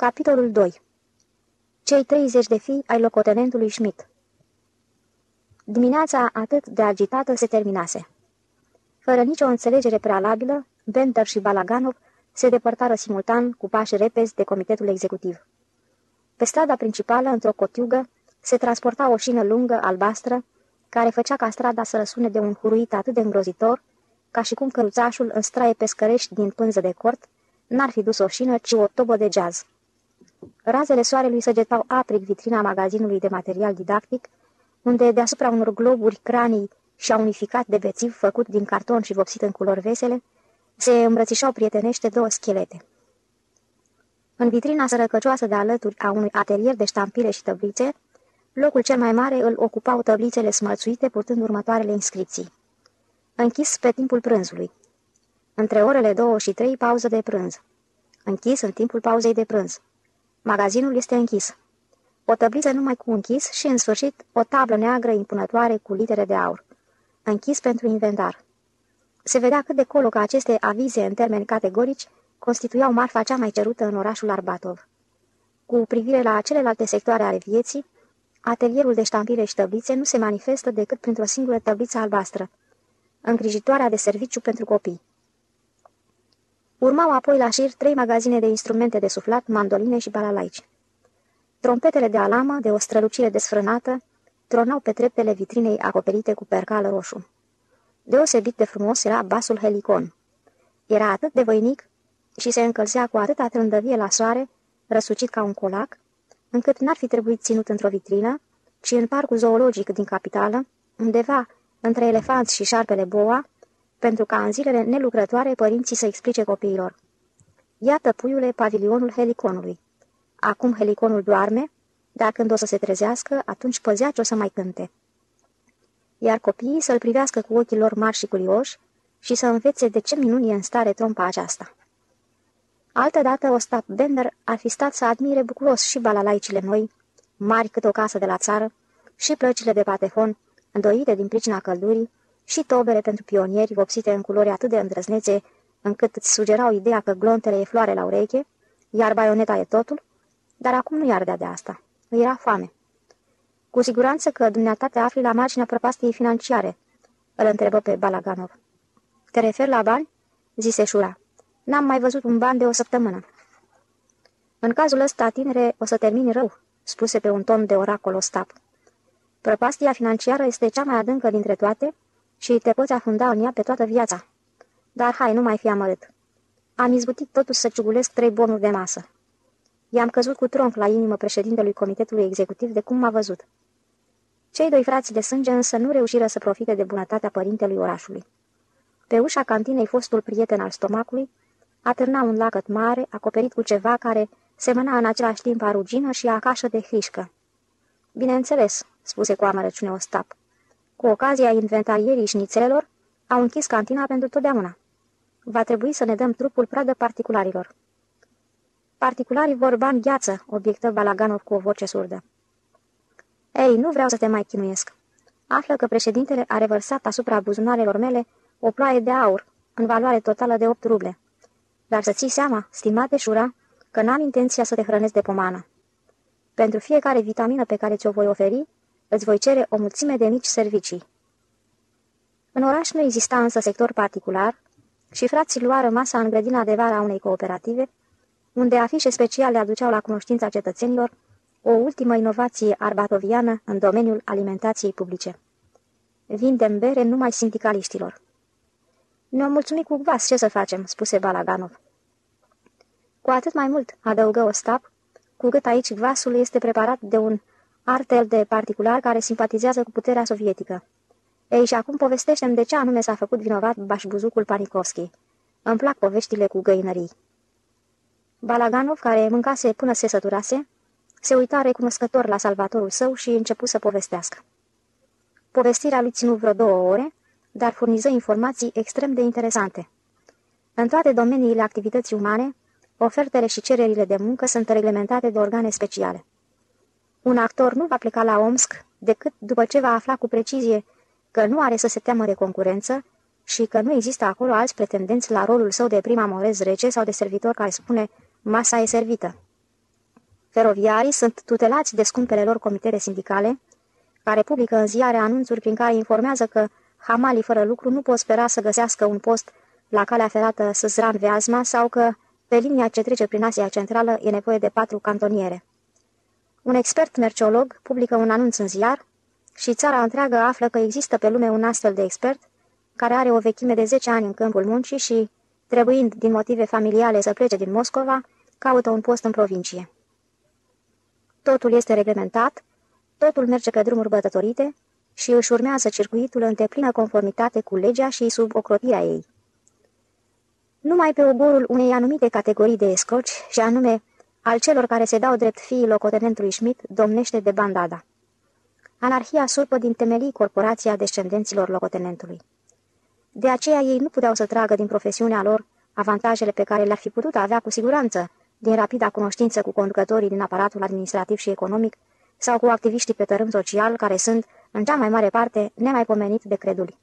Capitolul 2 Cei 30 de fii ai locotenentului Schmidt Dimineața atât de agitată se terminase. Fără nicio înțelegere prealabilă, Bender și Balaganov se depărtară simultan cu pași repezi de comitetul executiv. Pe strada principală, într-o cotiugă, se transporta o șină lungă, albastră, care făcea ca strada să răsune de un huruit atât de îngrozitor, ca și cum căruțașul în straie pescărești din pânză de cort n-ar fi dus o șină, ci o tobă de jazz. Razele soarelui săgetau aprig vitrina magazinului de material didactic, unde deasupra unor globuri cranii și-a unificat de bețiv făcut din carton și vopsit în culori vesele, se îmbrățișau prietenește două schelete. În vitrina sărăcăcioasă de alături a unui atelier de ștampile și tăblițe, locul cel mai mare îl ocupau tăblițele smățuite purtând următoarele inscripții. Închis pe timpul prânzului. Între orele 2 și 3, pauză de prânz. Închis în timpul pauzei de prânz. Magazinul este închis. O tăbliță numai cu închis și, în sfârșit, o tablă neagră impunătoare cu litere de aur. Închis pentru inventar. Se vedea cât de colo că aceste avize în termeni categorici constituiau marfa cea mai cerută în orașul Arbatov. Cu privire la celelalte sectoare ale vieții, atelierul de ștampire și tăblițe nu se manifestă decât printr-o singură tăbliță albastră, îngrijitoarea de serviciu pentru copii. Urmau apoi la șir trei magazine de instrumente de suflat, mandoline și balalaici. Trompetele de alamă, de o strălucire desfrânată, tronau pe treptele vitrinei acoperite cu percal roșu. Deosebit de frumos era basul helicon. Era atât de voinic și se încălzea cu atâta trândăvie la soare, răsucit ca un colac, încât n-ar fi trebuit ținut într-o vitrină, ci în parcul zoologic din capitală, undeva între elefanți și șarpele boa, pentru ca în zilele nelucrătoare părinții să explice copiilor. Iată, puiule, pavilionul heliconului. Acum heliconul doarme, dar când o să se trezească, atunci păzea ce o să mai cânte. Iar copiii să-l privească cu ochii lor mari și curioși și să învețe de ce minuni e în stare trompa aceasta. Altădată Ostap Bender ar fi stat să admire bucuros și balalaicile noi, mari cât o casă de la țară, și plăcile de patefon, îndoite din pricina căldurii, și tobele pentru pionieri vopsite în culori atât de îndrăznețe, încât îți sugerau ideea că glontele e floare la ureche, iar baioneta e totul, dar acum nu i ardea de asta. Îi era foame. Cu siguranță că dumneata te afli la marginea prăpastiei financiare, îl întrebă pe Balaganov. Te referi la bani? zise Șura. N-am mai văzut un ban de o săptămână. În cazul ăsta, tinere, o să termini rău, spuse pe un ton de oracol Ostap. Prăpastia financiară este cea mai adâncă dintre toate și te poți afunda în ea pe toată viața. Dar hai, nu mai fi amărât. Am izbutit totuși să ciugulesc trei bonuri de masă. I-am căzut cu tronc la inimă președintelui comitetului executiv de cum m-a văzut. Cei doi frați de sânge însă nu reușiră să profite de bunătatea părintelui orașului. Pe ușa cantinei fostul prieten al stomacului atârna un lacăt mare, acoperit cu ceva care semăna în același timp a rugină și a cașă de hrișcă. Bineînțeles, spuse cu amărăciune Ostap. Cu ocazia inventarierii șnițelelor, au închis cantina pentru totdeauna. Va trebui să ne dăm trupul pradă particularilor. Particularii vor bani gheață, obiectă Balaganov cu o voce surdă. Ei, nu vreau să te mai chinuiesc. Află că președintele a revărsat asupra buzunarelor mele o ploaie de aur, în valoare totală de 8 ruble. Dar să ții seama, stimate Șura, că n-am intenția să te hrănesc de pomană. Pentru fiecare vitamină pe care ți-o voi oferi, îți voi cere o mulțime de mici servicii. În oraș nu exista însă sector particular și frații luară masa în grădina de vară a unei cooperative, unde afișe speciale aduceau la cunoștința cetățenilor o ultimă inovație arbatoviană în domeniul alimentației publice. Vindem bere numai sindicaliștilor. Ne-am mulțumit cu vas, ce să facem?" spuse Balaganov. Cu atât mai mult, adăugă Ostap, cu cât aici vasul este preparat de un artel de particular care simpatizează cu puterea sovietică. Ei, și acum povestește de ce anume s-a făcut vinovat bașbuzucul Panikovski. Îmi plac poveștile cu găinării. Balaganov, care mâncase până se săturase, se uita recunoscător la salvatorul său și începu să povestească. Povestirea lui ținu vreo două ore, dar furniză informații extrem de interesante. În toate domeniile activității umane, ofertele și cererile de muncă sunt reglementate de organe speciale. Un actor nu va pleca la Omsk decât după ce va afla cu precizie că nu are să se teamă de concurență și că nu există acolo alți pretendenți la rolul său de prim amorez rece sau de servitor care spune masa e servită. Feroviarii sunt tutelați de scumpele lor comitete sindicale, care publică în ziare anunțuri prin care informează că hamalii fără lucru nu pot spera să găsească un post la calea ferată Săzran-Veazma sau că pe linia ce trece prin Asia Centrală e nevoie de patru cantoniere. Un expert merciolog publică un anunț în ziar și țara întreagă află că există pe lume un astfel de expert care are o vechime de 10 ani în câmpul muncii și, trebuind din motive familiale să plece din Moscova, caută un post în provincie. Totul este reglementat, totul merge pe drumuri bătătorite și își urmează circuitul în deplină conformitate cu legea și sub ocrotirea ei. Numai pe oborul unei anumite categorii de escroci, și anume al celor care se dau drept fiii locotenentului Schmidt, domnește de bandada. Anarhia surpă din temelii corporația descendenților locotenentului. De aceea ei nu puteau să tragă din profesiunea lor avantajele pe care le-ar fi putut avea cu siguranță din rapida cunoștință cu conducătorii din aparatul administrativ și economic sau cu activiștii pe tărâm social, care sunt, în cea mai mare parte, nemaipomenit de creduli.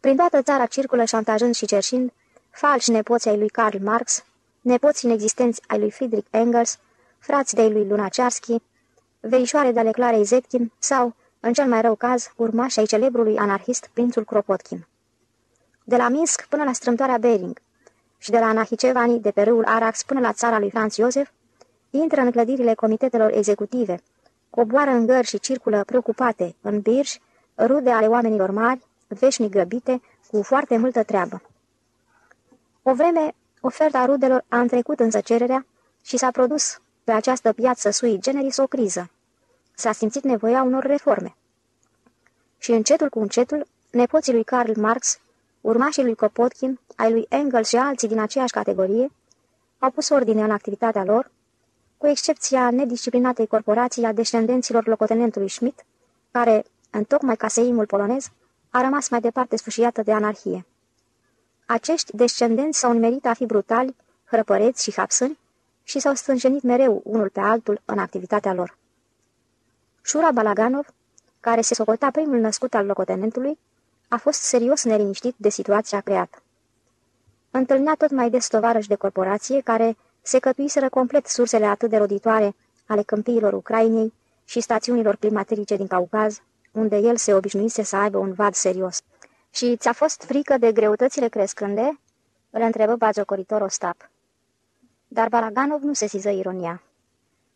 Prin toată țara circulă șantajând și cerșind falși nepoții ai lui Karl Marx, nepoți inexistenți ai lui Friedrich Engels, frați de lui Lunacearski, verișoare de ale Clarei Zetkin sau, în cel mai rău caz, urmași ai celebrului anarhist Prințul Kropotkin. De la Minsk până la strâmtoarea Bering și de la Nahicevani de pe râul Arax până la țara lui Franz Iosef, intră în clădirile comitetelor executive, coboară în gări și circulă preocupate în birși, rude ale oamenilor mari, veșnic grăbite, cu foarte multă treabă. O vreme, oferta rudelor a întrecut însă cererea și s-a produs pe această piață sui generis o criză. S-a simțit nevoia unor reforme. Și încetul cu încetul, nepoții lui Karl Marx, urmașii lui Kropotkin, ai lui Engels și alții din aceeași categorie, au pus ordine în activitatea lor, cu excepția nedisciplinatei corporații a descendenților locotenentului Schmidt, care, în tocmai caseimul polonez, a rămas mai departe sfâșiată de anarhie. Acești descendenți s-au nimerit a fi brutali, hrăpăreți și hapsâni și s-au stânjenit mereu unul pe altul în activitatea lor. Șura Balaganov, care se socota primul născut al locotenentului, a fost serios neliniștit de situația creată. Întâlnea tot mai des tovarăși de corporație care se cătuiseră complet sursele atât de roditoare ale câmpiilor Ucrainei și stațiunilor climaterice din Caucaz, unde el se obișnuise să aibă un vad serios. Și ți-a fost frică de greutățile crescânde?" îl întrebă bagiocoritor Ostap. Dar Balaganov nu se siză ironia.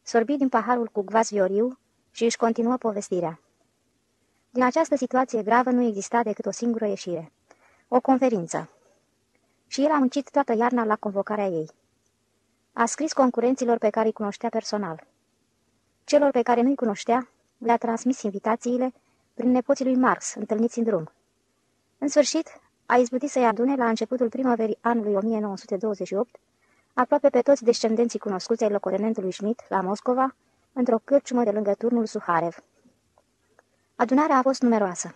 Sorbi din paharul cu gvaz vioriu și își continuă povestirea. Din această situație gravă nu exista decât o singură ieșire. O conferință. Și el a muncit toată iarna la convocarea ei. A scris concurenților pe care îi cunoștea personal. Celor pe care nu-i cunoștea, le-a transmis invitațiile prin nepoții lui Marx, întâlniți în drum. În sfârșit, a izbutit să-i adune la începutul primăverii anului 1928, aproape pe toți descendenții cunoscuți ai locotenentului Schmidt la Moscova, într-o cârciumă de lângă turnul Suharev. Adunarea a fost numeroasă.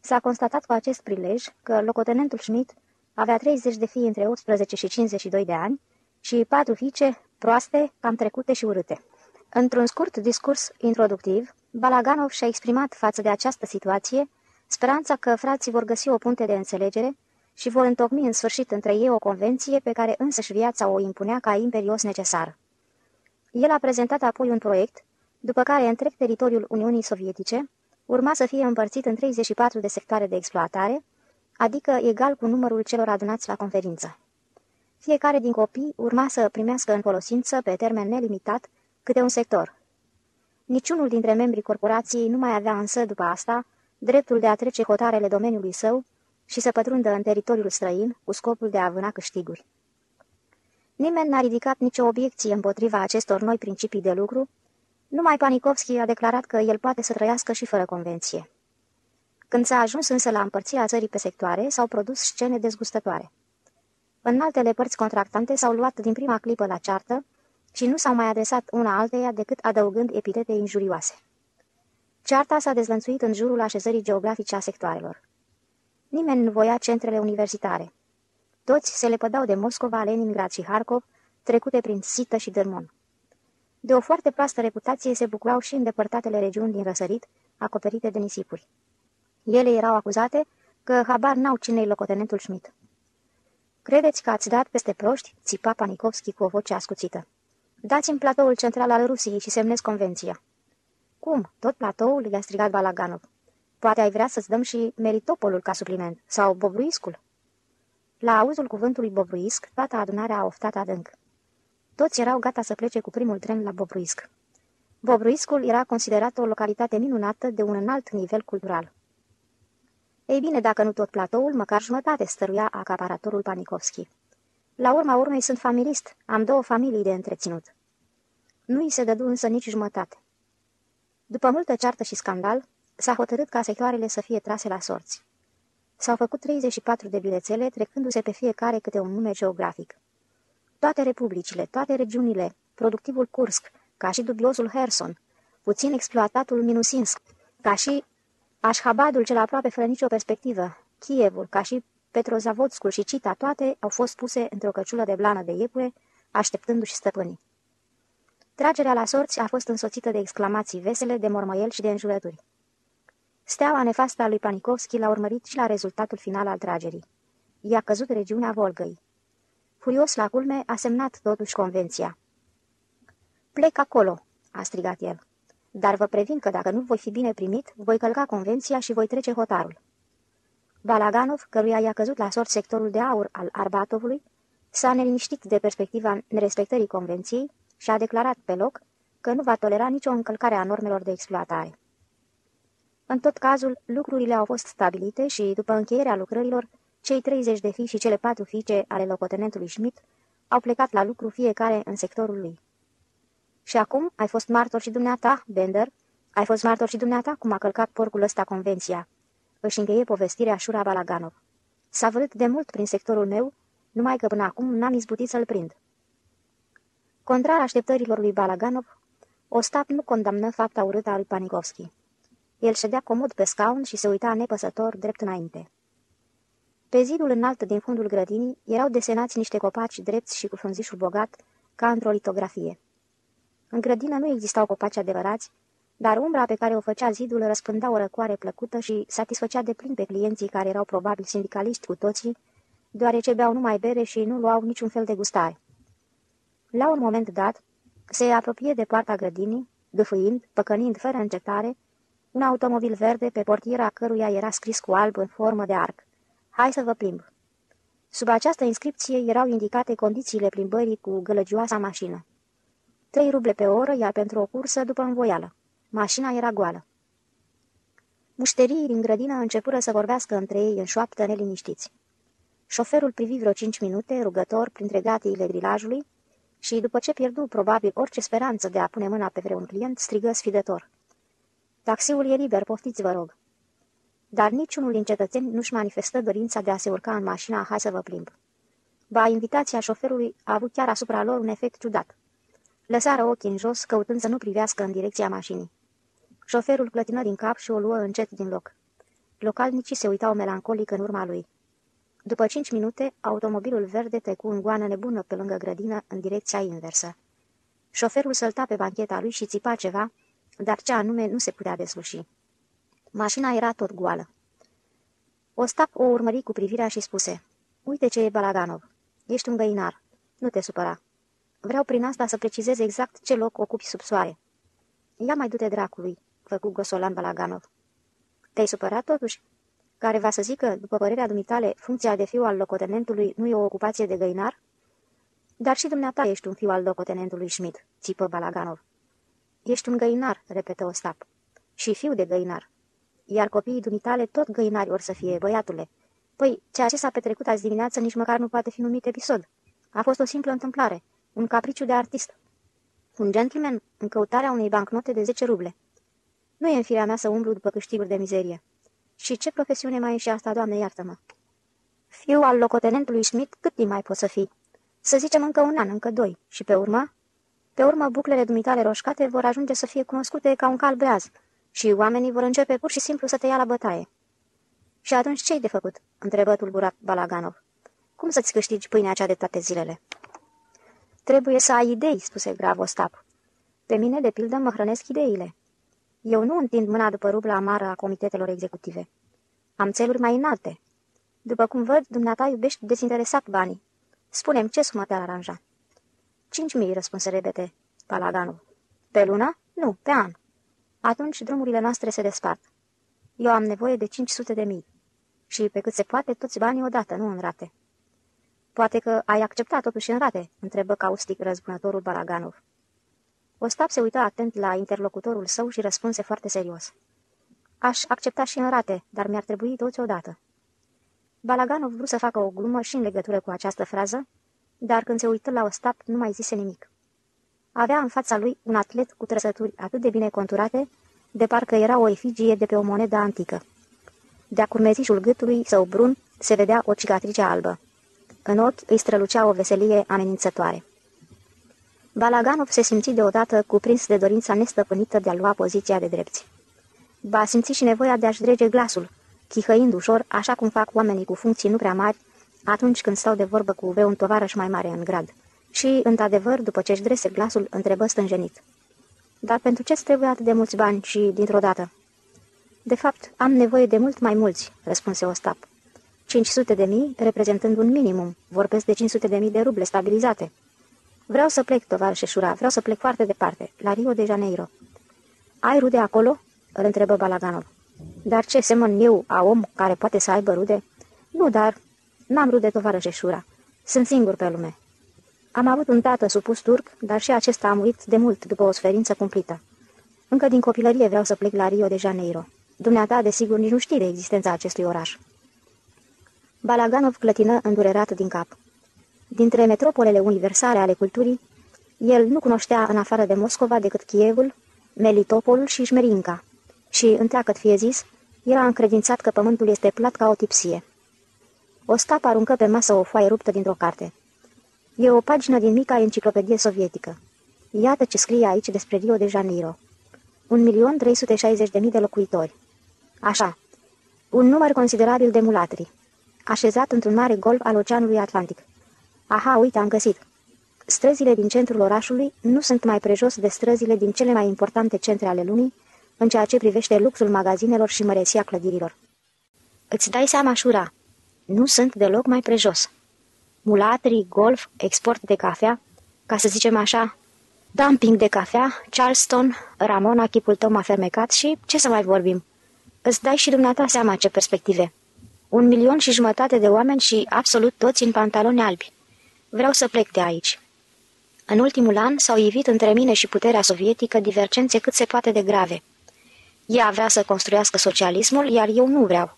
S-a constatat cu acest prilej că locotenentul Schmidt avea 30 de fii între 18 și 52 de ani și patru fiice proaste, cam trecute și urâte. Într-un scurt discurs introductiv, Balaganov și-a exprimat față de această situație speranța că frații vor găsi o punte de înțelegere și vor întocmi în sfârșit între ei o convenție pe care însăși viața o impunea ca imperios necesar. El a prezentat apoi un proiect, după care întreg teritoriul Uniunii Sovietice urma să fie împărțit în 34 de sectoare de exploatare, adică egal cu numărul celor adunați la conferință. Fiecare din copii urma să primească în folosință, pe termen nelimitat, câte un sector. Niciunul dintre membrii corporației nu mai avea însă, după asta, dreptul de a trece hotarele domeniului său și să pătrundă în teritoriul străin cu scopul de a vâna câștiguri. Nimeni n-a ridicat nicio obiecție împotriva acestor noi principii de lucru, numai Panikovski a declarat că el poate să trăiască și fără convenție. Când s-a ajuns însă la împărțirea țării pe sectoare, s-au produs scene dezgustătoare. În altele părți contractante s-au luat din prima clipă la ceartă și nu s-au mai adresat una alteia decât adăugând epitete injurioase. Cearta s-a dezlănțuit în jurul așezării geografice a sectoarelor. Nimeni nu voia centrele universitare. Toți se lepădau de Moscova, Leningrad și Harkov, trecute prin Sită și Dărmon. De o foarte proastă reputație se bucurau și îndepărtatele regiuni din răsărit, acoperite de nisipuri. Ele erau acuzate că habar n-au cine locotenentul Schmidt. Credeți că ați dat peste proști?" țipa Panikovski cu o voce ascuțită. Dați-mi platoul central al Rusiei și semnez convenția. Cum? Tot platoul? i-a strigat Balaganov. Poate ai vrea să-ți dăm și meritopolul ca supliment, sau bobruiscul? La auzul cuvântului bobruisc, toată adunarea a oftat adânc. Toți erau gata să plece cu primul tren la Bobruisc. Bobruiscul era considerat o localitate minunată de un înalt nivel cultural. Ei bine, dacă nu tot platoul, măcar jumătate stăruia acaparatorul Panikovski. La urma urmei sunt familist, am două familii de întreținut. Nu îi se dădu însă nici jumătate. După multă ceartă și scandal, s-a hotărât ca sectoarele să fie trase la sorți. S-au făcut 34 de bilețele, trecându-se pe fiecare câte un nume geografic. Toate republicile, toate regiunile, productivul Kursk, ca și dubiosul Herson, puțin exploatatul Minusinsk, ca și Ashhabadul cel aproape fără nicio perspectivă, Kievul, ca și Petrozavodskul și Cita, toate au fost puse într-o căciulă de blană de iepure, așteptându-și stăpânii. Tragerea la sorți a fost însoțită de exclamații vesele, de mormăiel și de înjurături. Steaua nefastă a lui Panikovski l-a urmărit și la rezultatul final al tragerii. I-a căzut regiunea Volgăi. Furios la culme, a semnat totuși convenția. Plec acolo, a strigat el. Dar vă previn că dacă nu voi fi bine primit, voi călca convenția și voi trece hotarul. Balaganov, căruia i-a căzut la sort sectorul de aur al Arbatovului, s-a neliniștit de perspectiva nerespectării convenției și a declarat pe loc că nu va tolera nicio încălcare a normelor de exploatare. În tot cazul, lucrurile au fost stabilite și, după încheierea lucrărilor, cei 30 de fii și cele patru fiice ale locotenentului Schmidt au plecat la lucru fiecare în sectorul lui. Și acum ai fost martor și dumneata, Bender, ai fost martor și dumneata cum a călcat porcul ăsta convenția. Își încheie povestirea Șura Balaganov. S-a văzut de mult prin sectorul meu, numai că până acum n-am izbutit să-l prind. Contrar așteptărilor lui Balaganov, Ostap nu condamnă fapta urâtă a lui Panikovski. El ședea comod pe scaun și se uita nepăsător drept înainte. Pe zidul înalt din fundul grădinii erau desenați niște copaci drepți și cu frunzișul bogat, ca într-o litografie. În grădină nu existau copaci adevărați, dar umbra pe care o făcea zidul răspândea o răcoare plăcută și satisfăcea de plin pe clienții care erau probabil sindicaliști cu toții, deoarece beau numai bere și nu luau niciun fel de gustare. La un moment dat, se apropie de poarta grădinii, gâfâind, păcănind fără încetare, un automobil verde pe portiera căruia era scris cu alb în formă de arc. Hai să vă plimb. Sub această inscripție erau indicate condițiile plimbării cu gălăgioasa mașină. Trei ruble pe oră, iar pentru o cursă după învoială. Mașina era goală. Mușterii din grădină începură să vorbească între ei în șoaptă neliniștiți. Șoferul privi vreo cinci minute, rugător, printre gratiile grilajului și, după ce pierdu probabil orice speranță de a pune mâna pe vreun client, strigă sfidător. Taxiul e liber, poftiți, vă rog. Dar niciunul din cetățeni nu-și manifestă dorința de a se urca în mașina hai să vă plimb. Ba, invitația șoferului a avut chiar asupra lor un efect ciudat. Lăsară ochii în jos, căutând să nu privească în direcția mașinii. Șoferul clătină din cap și o luă încet din loc. Localnicii se uitau melancolic în urma lui. După cinci minute, automobilul verde trecu în goană nebună pe lângă grădină în direcția inversă. Șoferul sălta pe bancheta lui și țipa ceva, dar ce anume nu se putea desluși. Mașina era tot goală. Ostap o urmări cu privirea și spuse, Uite ce e Balaganov. Ești un găinar. Nu te supăra. Vreau prin asta să precizez exact ce loc ocupi sub soare. Ia mai du-te dracului, făcu Gosolan Balaganov. Te-ai supărat totuși? Care va să zică, după părerea dumitale, funcția de fiu al locotenentului nu e o ocupație de găinar? Dar și dumneata ești un fiu al locotenentului Schmidt, țipă Balaganov. Ești un găinar, repetă Ostap. Și fiu de găinar. Iar copiii dumitale tot găinari or să fie, băiatule. Păi, ceea ce s-a petrecut azi dimineață nici măcar nu poate fi numit episod. A fost o simplă întâmplare, un capriciu de artist. Un gentleman în căutarea unei bancnote de 10 ruble. Nu e în firea mea să umblu după câștiguri de mizerie. Și ce profesiune mai e și asta, doamne, iartă-mă? Fiu al locotenentului Schmidt, cât timp mai poți să fii? Să zicem încă un an, încă doi. Și pe urmă? Pe urmă, buclele dumitale roșcate vor ajunge să fie cunoscute ca un cal breaz și oamenii vor începe pur și simplu să te ia la bătaie. Și atunci ce-i de făcut?" întrebă tulburat Balaganov. Cum să-ți câștigi pâinea cea de toate zilele?" Trebuie să ai idei," spuse grav Ostap. Pe mine, de pildă, mă hrănesc ideile. Eu nu întind mâna după rubla amară a comitetelor executive. Am țeluri mai înalte. După cum văd, dumneata iubești dezinteresat banii. Spunem ce sumă te-ar aranja?" Cinci mii, răspunse repede Palaganov. Pe lună? Nu, pe an. Atunci drumurile noastre se despart. Eu am nevoie de 500 de mii. Și pe cât se poate, toți banii odată, nu în rate. Poate că ai acceptat totuși în rate, întrebă caustic răzbunătorul Balaganov. Ostap se uită atent la interlocutorul său și răspunse foarte serios. Aș accepta și în rate, dar mi-ar trebui toți odată. Balaganov vrut să facă o glumă și în legătură cu această frază, dar când se uită la Ostap nu mai zise nimic. Avea în fața lui un atlet cu trăsături atât de bine conturate, de parcă era o efigie de pe o monedă antică. De-a curmezișul gâtului său brun se vedea o cicatrice albă. În ochi îi strălucea o veselie amenințătoare. Balaganov se simți deodată cuprins de dorința nestăpânită de a lua poziția de drepți. Ba simți și nevoia de a-și drege glasul, chihăind ușor, așa cum fac oamenii cu funcții nu prea mari, atunci când stau de vorbă cu vreun tovarăș mai mare în grad. Și, într-adevăr, după ce își drese glasul, întrebă stânjenit. Dar pentru ce-ți trebuie atât de mulți bani și dintr-o dată?" De fapt, am nevoie de mult mai mulți," răspunse Ostap. 500 de mii, reprezentând un minimum. Vorbesc de 500 de mii de ruble stabilizate." Vreau să plec, tovarășe Șura, vreau să plec foarte departe, la Rio de Janeiro." Ai rude acolo?" îl întrebă Balaganov. Dar ce semăn eu a om care poate să aibă rude?" Nu, dar n-am rude, tovarășe Șura. Sunt singur pe lume." Am avut un tată supus turc, dar și acesta a murit de mult după o sferință cumplită. Încă din copilărie vreau să plec la Rio de Janeiro. Dumneata, desigur, nici nu știi de existența acestui oraș. Balaganov clătină îndurerat din cap. Dintre metropolele universale ale culturii, el nu cunoștea în afară de Moscova decât Chievul, Melitopolul și Șmerinca. Și, întreagăt fie zis, era încredințat că pământul este plat ca o tipsie. Ostap aruncă pe masă o foaie ruptă dintr-o carte. E o pagină din mica enciclopedie sovietică. Iată ce scrie aici despre Rio de Janeiro. 1.360.000 de locuitori. Așa. Un număr considerabil de mulatri. Așezat într-un mare golf al Oceanului Atlantic. Aha, uite, am găsit. Străzile din centrul orașului nu sunt mai prejos de străzile din cele mai importante centre ale lumii, în ceea ce privește luxul magazinelor și măreția clădirilor. Îți dai seama, Șura, nu sunt deloc mai prejos mulatrii, golf, export de cafea, ca să zicem așa, dumping de cafea, Charleston, Ramona, chipul tău m-a fermecat și ce să mai vorbim? Îți dai și dumneata seama ce perspective. Un milion și jumătate de oameni și absolut toți în pantaloni albi. Vreau să plec de aici. În ultimul an s-au ivit între mine și puterea sovietică divergențe cât se poate de grave. Ea vrea să construiască socialismul, iar eu nu vreau.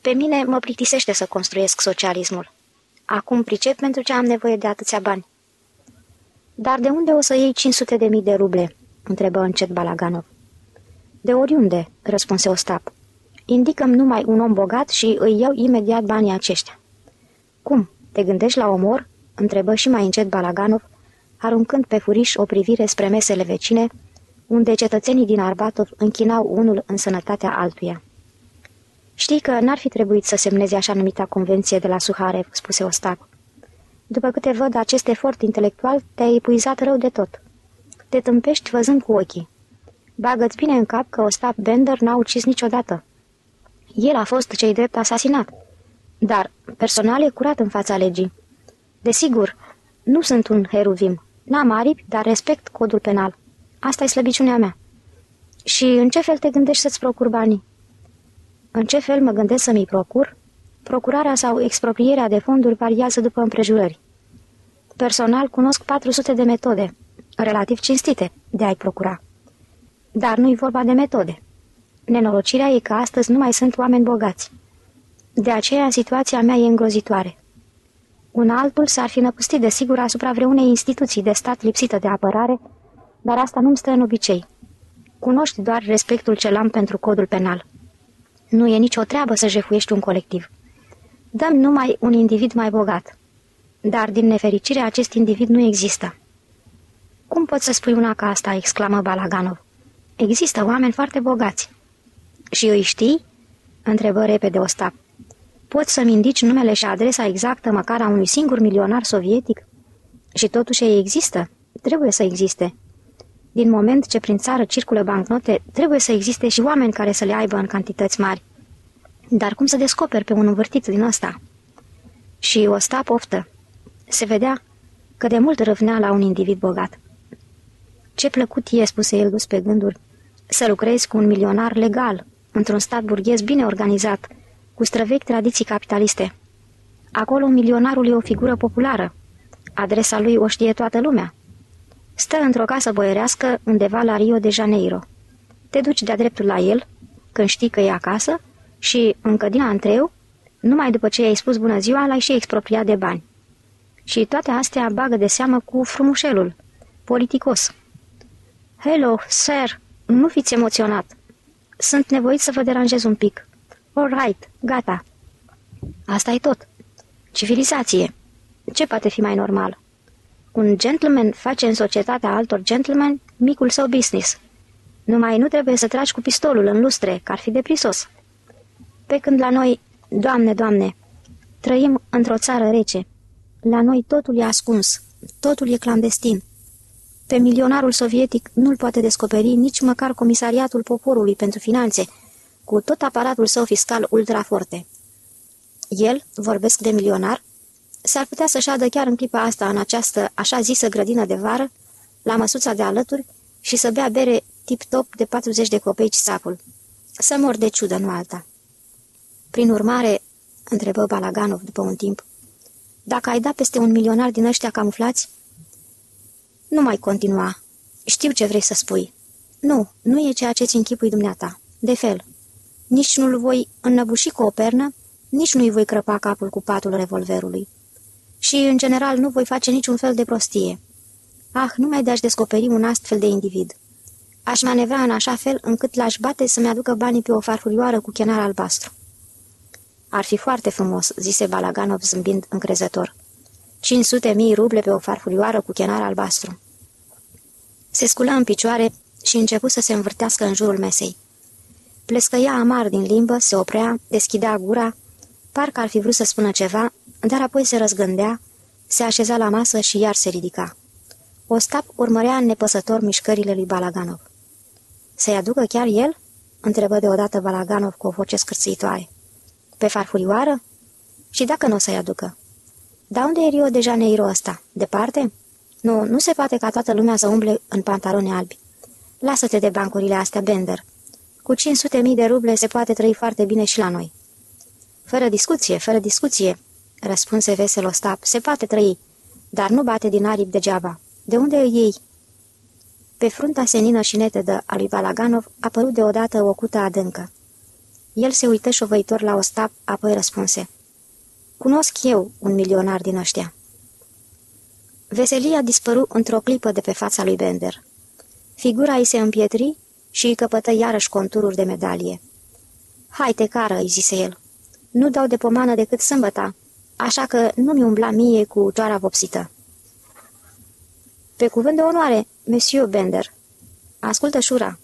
Pe mine mă plictisește să construiesc socialismul. Acum pricep pentru ce am nevoie de atâția bani. Dar de unde o să iei 500 de mii de ruble?" întrebă încet Balaganov. De oriunde," răspunse Ostap. Indicăm numai un om bogat și îi iau imediat banii aceștia." Cum? Te gândești la omor?" Întrebă și mai încet Balaganov, aruncând pe furiș o privire spre mesele vecine, unde cetățenii din Arbatov închinau unul în sănătatea altuia. Știi că n-ar fi trebuit să semneze așa numita convenție de la Suharev, spuse Ostap. După câte văd acest efort intelectual, te-ai epuizat rău de tot. Te tâmpești văzând cu ochii. Bagă-ți bine în cap că Ostap Bender n-a ucis niciodată. El a fost cei drept asasinat. Dar personal e curat în fața legii. Desigur, nu sunt un heruvim. N-am aripi, dar respect codul penal. Asta e slăbiciunea mea. Și în ce fel te gândești să-ți procuri banii? În ce fel mă gândesc să mi procur? Procurarea sau exproprierea de fonduri variază după împrejurări. Personal cunosc 400 de metode, relativ cinstite, de a-i procura. Dar nu-i vorba de metode. Nenorocirea e că astăzi nu mai sunt oameni bogați. De aceea situația mea e îngrozitoare. Un altul s-ar fi năpustit de sigur asupra vreunei instituții de stat lipsită de apărare, dar asta nu-mi stă în obicei. Cunoști doar respectul ce am pentru codul penal. Nu e nicio treabă să jefuiești un colectiv. Dăm numai un individ mai bogat. Dar, din nefericire, acest individ nu există. Cum poți să spui una ca asta?" exclamă Balaganov. Există oameni foarte bogați." Și îi știi?" întrebă repede Ostap. Poți să-mi indici numele și adresa exactă măcar a unui singur milionar sovietic? Și totuși ei există. Trebuie să existe. Din moment ce prin țară circulă bancnote, trebuie să existe și oameni care să le aibă în cantități mari. Dar cum să descoperi pe un învârtit din ăsta? Și o sta poftă. Se vedea, că de mult râvnea la un individ bogat. Ce plăcut e, spuse el dus pe gânduri, să lucrezi cu un milionar legal, într-un stat burghez bine organizat, cu străvechi tradiții capitaliste. Acolo milionarul e o figură populară. Adresa lui o știe toată lumea. Stă într-o casă boierească undeva la Rio de Janeiro. Te duci de-a dreptul la el, când știi că e acasă, și, încă din antreu, numai după ce i-ai spus bună ziua, l-ai și expropriat de bani. Și toate astea bagă de seamă cu frumușelul, politicos. Hello, sir, nu fiți emoționat. Sunt nevoit să vă deranjez un pic. All right, gata. Asta e tot. Civilizație. Ce poate fi mai normal? Un gentleman face în societatea altor gentlemen micul său business. Numai nu trebuie să tragi cu pistolul în lustre, că ar fi deprisos. Pe când la noi, Doamne, Doamne, trăim într-o țară rece. La noi totul e ascuns, totul e clandestin. Pe milionarul sovietic nu-l poate descoperi nici măcar Comisariatul Poporului pentru Finanțe, cu tot aparatul său fiscal ultraforte. El, vorbesc de milionar, s-ar putea să șadă chiar în clipa asta, în această așa zisă grădină de vară, la măsuța de alături și să bea bere tip-top de 40 de copeici sapul. Să mor de ciudă, nu alta. Prin urmare, întrebă Balaganov după un timp, dacă ai da peste un milionar din ăștia camuflați? Nu mai continua. Știu ce vrei să spui. Nu, nu e ceea ce-ți închipui dumneata. De fel. Nici nu-l voi înnăbuși cu o pernă, nici nu-i voi crăpa capul cu patul revolverului. Și, în general, nu voi face niciun fel de prostie. Ah, nu mai de-aș descoperi un astfel de individ. Aș manevra în așa fel încât l-aș bate să-mi aducă banii pe o farfurioară cu chenar albastru. Ar fi foarte frumos," zise Balaganov zâmbind încrezător. 500 mii ruble pe o farfurioară cu chenar albastru. Se sculă în picioare și începu să se învârtească în jurul mesei. Plescăia amar din limbă, se oprea, deschidea gura, parcă ar fi vrut să spună ceva, dar apoi se răzgândea, se așeza la masă și iar se ridica. Ostap urmărea nepăsător mișcările lui Balaganov. Să-i aducă chiar el?" întrebă deodată Balaganov cu o voce scârțitoare. Pe farfurioară? Și dacă nu o să-i aducă? Da unde e Rio de Janeiro ăsta? Departe? Nu, nu se poate ca toată lumea să umble în pantaloni albi. Lasă-te de bancurile astea, Bender. Cu 500 mii de ruble se poate trăi foarte bine și la noi. Fără discuție, fără discuție, răspunse vesel Ostap, se poate trăi, dar nu bate din aripi degeaba. De unde îi iei? Pe frunta senină și netedă a lui Balaganov a apărut deodată o cută adâncă. El se uită șovăitor la Ostap, apoi răspunse. Cunosc eu un milionar din ăștia. Veselia dispăru într-o clipă de pe fața lui Bender. Figura îi se împietri și îi căpătă iarăși contururi de medalie. Hai, te cară, îi zise el. Nu dau de pomană decât sâmbăta, așa că nu-mi umbla mie cu toara vopsită. Pe cuvânt de onoare, Monsieur Bender. Ascultă, Șura.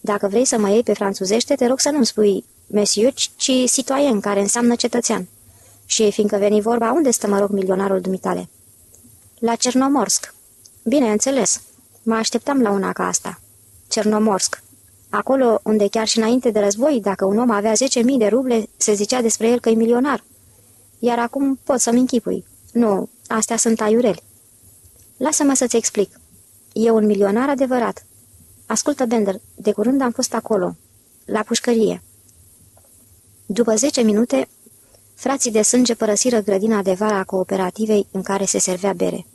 Dacă vrei să mă iei pe franțuzește, te rog să nu-mi spui Monsieur, ci citoyen, care înseamnă cetățean. Și fiindcă veni vorba, unde stă, mă rog, milionarul dumitale? La Cernomorsk. Bine, înțeles. Mă așteptam la una ca asta. Cernomorsk. Acolo unde chiar și înainte de război, dacă un om avea 10.000 de ruble, se zicea despre el că e milionar. Iar acum pot să-mi închipui. Nu, astea sunt aiureli. Lasă-mă să-ți explic. E un milionar adevărat. Ascultă, Bender, de curând am fost acolo, la pușcărie. După zece minute, frații de sânge părăsiră grădina de vara a cooperativei în care se servea bere.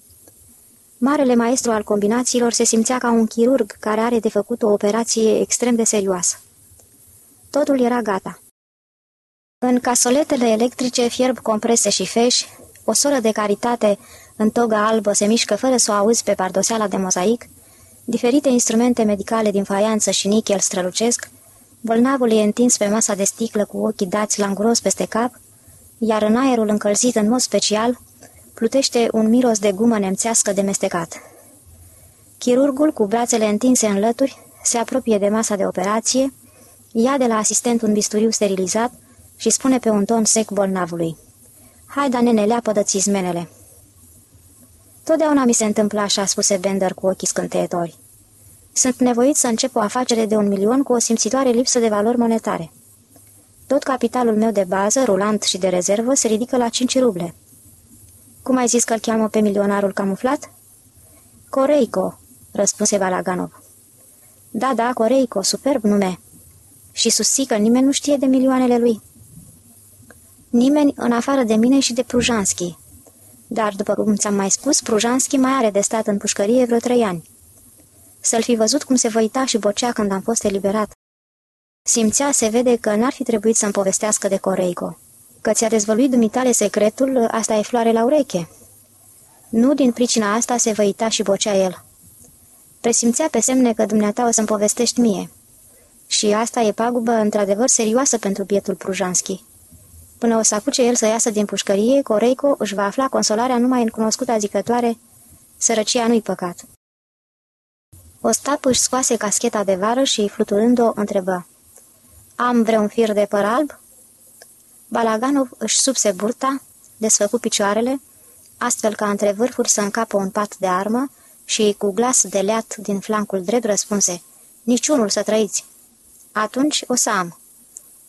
Marele maestru al combinațiilor se simțea ca un chirurg care are de făcut o operație extrem de serioasă. Totul era gata. În casoletele electrice fierb comprese și feși, o soră de caritate în toga albă se mișcă fără să o auzi pe pardoseala de mozaic, diferite instrumente medicale din faianță și nichel strălucesc, bolnavul e întins pe masa de sticlă cu ochii dați la îngros peste cap, iar în aerul încălzit în mod special, plutește un miros de gumă nemțească de mestecat. Chirurgul, cu brațele întinse în lături, se apropie de masa de operație, ia de la asistent un bisturiu sterilizat și spune pe un ton sec bolnavului. Hai, da, nene, leapă țizmenele. Totdeauna mi se întâmplă așa, spuse Bender cu ochii scânteitori. Sunt nevoit să încep o afacere de un milion cu o simțitoare lipsă de valori monetare. Tot capitalul meu de bază, rulant și de rezervă, se ridică la 5 ruble. Cum ai zis că-l cheamă pe milionarul camuflat?" Coreico," răspunse Balaganov. Da, da, Coreico, superb nume." Și susții că nimeni nu știe de milioanele lui." Nimeni în afară de mine și de Prujanski. Dar, după cum ți-am mai spus, Prujanski mai are de stat în pușcărie vreo trei ani. Să-l fi văzut cum se văita și bocea când am fost eliberat. Simțea, se vede că n-ar fi trebuit să-mi povestească de Coreico. Că ți-a dezvăluit dumitale secretul, asta e floare la ureche. Nu din pricina asta se văita și bocea el. Presimțea pe semne că dumneata o să-mi povestești mie. Și asta e pagubă într-adevăr serioasă pentru bietul Prujanski. Până o să apuce el să iasă din pușcărie, Coreico își va afla consolarea numai în cunoscuta zicătoare, sărăcia nu-i păcat. Ostap își scoase cascheta de vară și, fluturând-o, întrebă. Am vreun fir de păr alb?" Balaganov își subse burta, desfăcu picioarele, astfel ca între vârfuri să încapă un pat de armă și, cu glas de leat din flancul drept, răspunse, Niciunul să trăiți." Atunci o să am.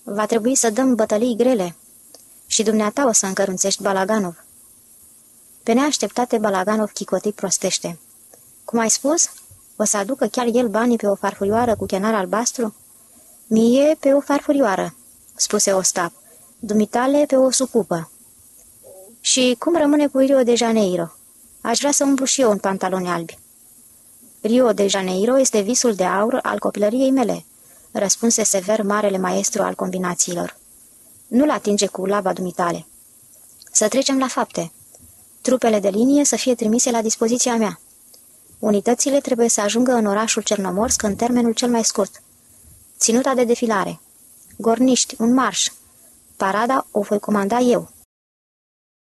Va trebui să dăm bătălii grele." Și dumneata o să încărunțești Balaganov." Pe neașteptate Balaganov chicotii prostește. Cum ai spus? O să aducă chiar el banii pe o farfurioară cu chenar albastru?" Mie pe o farfurioară," spuse Ostap. Dumitale pe o sucupă." Și cum rămâne cu Rio de Janeiro? Aș vrea să umblu și eu în pantaloni albi." Rio de Janeiro este visul de aur al copilăriei mele," răspunse sever marele maestru al combinațiilor. Nu-l atinge cu laba dumitale. Să trecem la fapte. Trupele de linie să fie trimise la dispoziția mea. Unitățile trebuie să ajungă în orașul Cernomorsk în termenul cel mai scurt. Ținuta de defilare. Gorniști, un marș. Parada o voi comanda eu.